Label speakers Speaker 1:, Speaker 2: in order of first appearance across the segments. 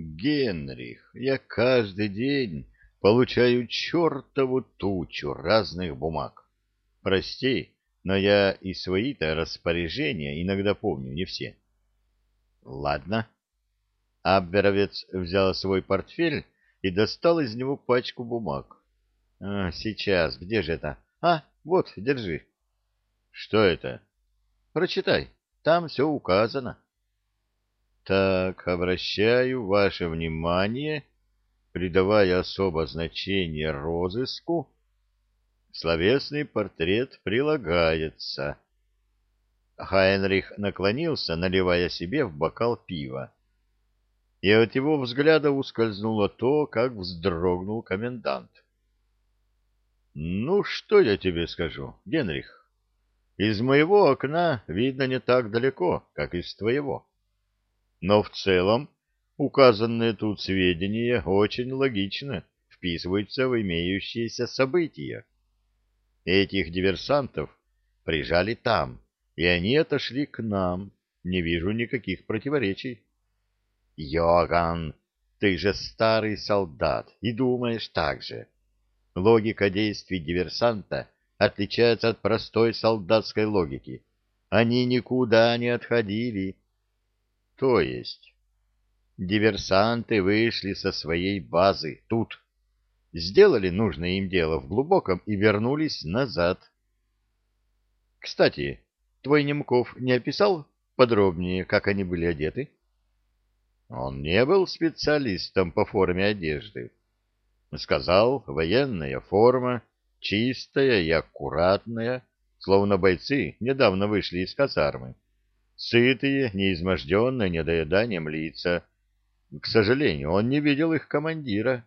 Speaker 1: Генрих, я каждый день получаю чертову тучу разных бумаг. Прости, но я и свои-то распоряжения иногда помню, не все. Ладно. Абверовец взял свой портфель и достал из него пачку бумаг. А, сейчас, где же это? А, вот, держи. Что это? Прочитай, там все указано. Так, обращаю ваше внимание, придавая особо значение розыску, словесный портрет прилагается. Хайнрих наклонился, наливая себе в бокал пива. И от его взгляда ускользнуло то, как вздрогнул комендант. — Ну, что я тебе скажу, Генрих? Из моего окна видно не так далеко, как из твоего. Но в целом указанные тут сведения очень логично вписываются в имеющиеся события. Этих диверсантов прижали там, и они отошли к нам. Не вижу никаких противоречий. Йоган, ты же старый солдат и думаешь так же. Логика действий диверсанта отличается от простой солдатской логики. Они никуда не отходили, то есть диверсанты вышли со своей базы тут, сделали нужное им дело в глубоком и вернулись назад. Кстати, твой Немков не описал подробнее, как они были одеты? Он не был специалистом по форме одежды. Сказал, военная форма, чистая и аккуратная, словно бойцы недавно вышли из казармы сытые, неизможденные недоеданием лица. К сожалению, он не видел их командира,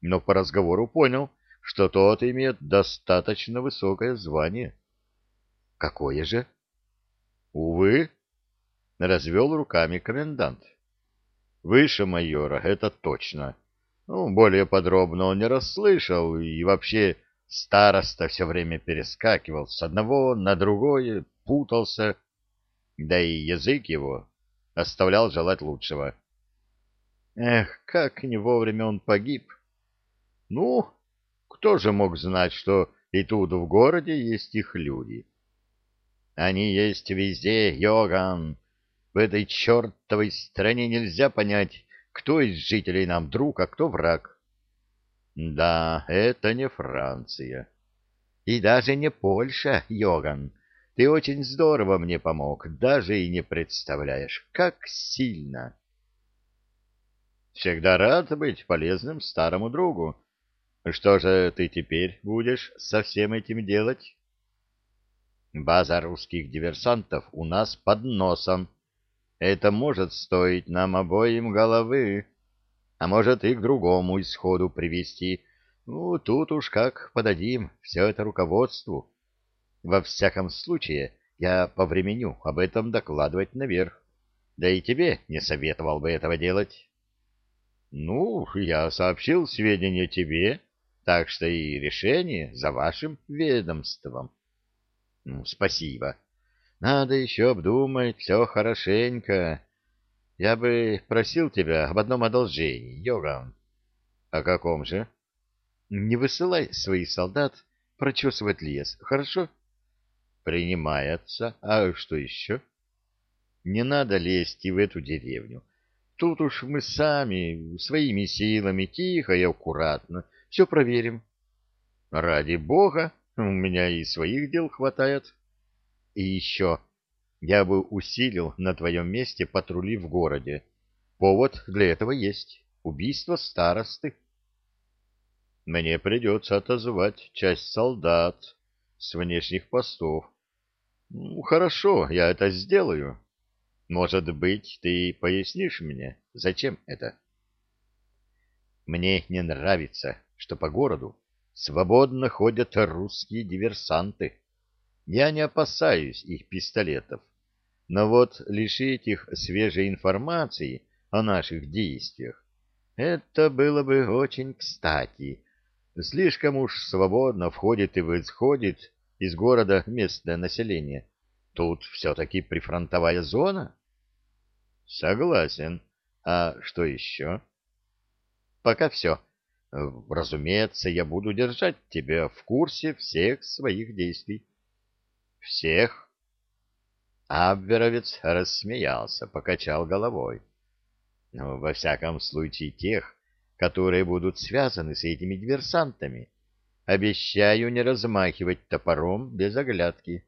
Speaker 1: но по разговору понял, что тот имеет достаточно высокое звание. — Какое же? — Увы, — развел руками комендант. — Выше майора, это точно. Ну, более подробно он не расслышал, и вообще староста все время перескакивал с одного на другое, путался, — да и язык его оставлял желать лучшего. Эх, как не вовремя он погиб! Ну, кто же мог знать, что и тут в городе есть их люди? Они есть везде, Йоган. В этой чертовой стране нельзя понять, кто из жителей нам друг, а кто враг. Да, это не Франция. И даже не Польша, Йоган. Ты очень здорово мне помог, даже и не представляешь, как сильно. Всегда рад быть полезным старому другу. Что же ты теперь будешь со всем этим делать? База русских диверсантов у нас под носом. Это может стоить нам обоим головы, а может и к другому исходу привести. Ну, тут уж как подадим все это руководству. Во всяком случае, я повременю об этом докладывать наверх. Да и тебе не советовал бы этого делать. Ну, я сообщил сведения тебе, так что и решение за вашим ведомством. Ну, спасибо. Надо еще обдумать все хорошенько. Я бы просил тебя об одном одолжении, Йоган. О каком же? Не высылай своих солдат прочесывать лес, хорошо? Принимается. А что еще? Не надо лезть и в эту деревню. Тут уж мы сами, своими силами, тихо и аккуратно, все проверим. Ради бога, у меня и своих дел хватает. И еще, я бы усилил на твоем месте патрули в городе. Повод для этого есть. Убийство старосты. Мне придется отозвать часть солдат с внешних постов хорошо, я это сделаю. Может быть, ты пояснишь мне, зачем это? Мне не нравится, что по городу свободно ходят русские диверсанты. Я не опасаюсь их пистолетов. Но вот лишить их свежей информации о наших действиях, это было бы очень кстати. Слишком уж свободно входит и выходит из города местное население. Тут все-таки прифронтовая зона. Согласен. А что еще? Пока все. Разумеется, я буду держать тебя в курсе всех своих действий. Всех? Абверовец рассмеялся, покачал головой. Ну, во всяком случае, тех, которые будут связаны с этими диверсантами. Обещаю не размахивать топором без оглядки.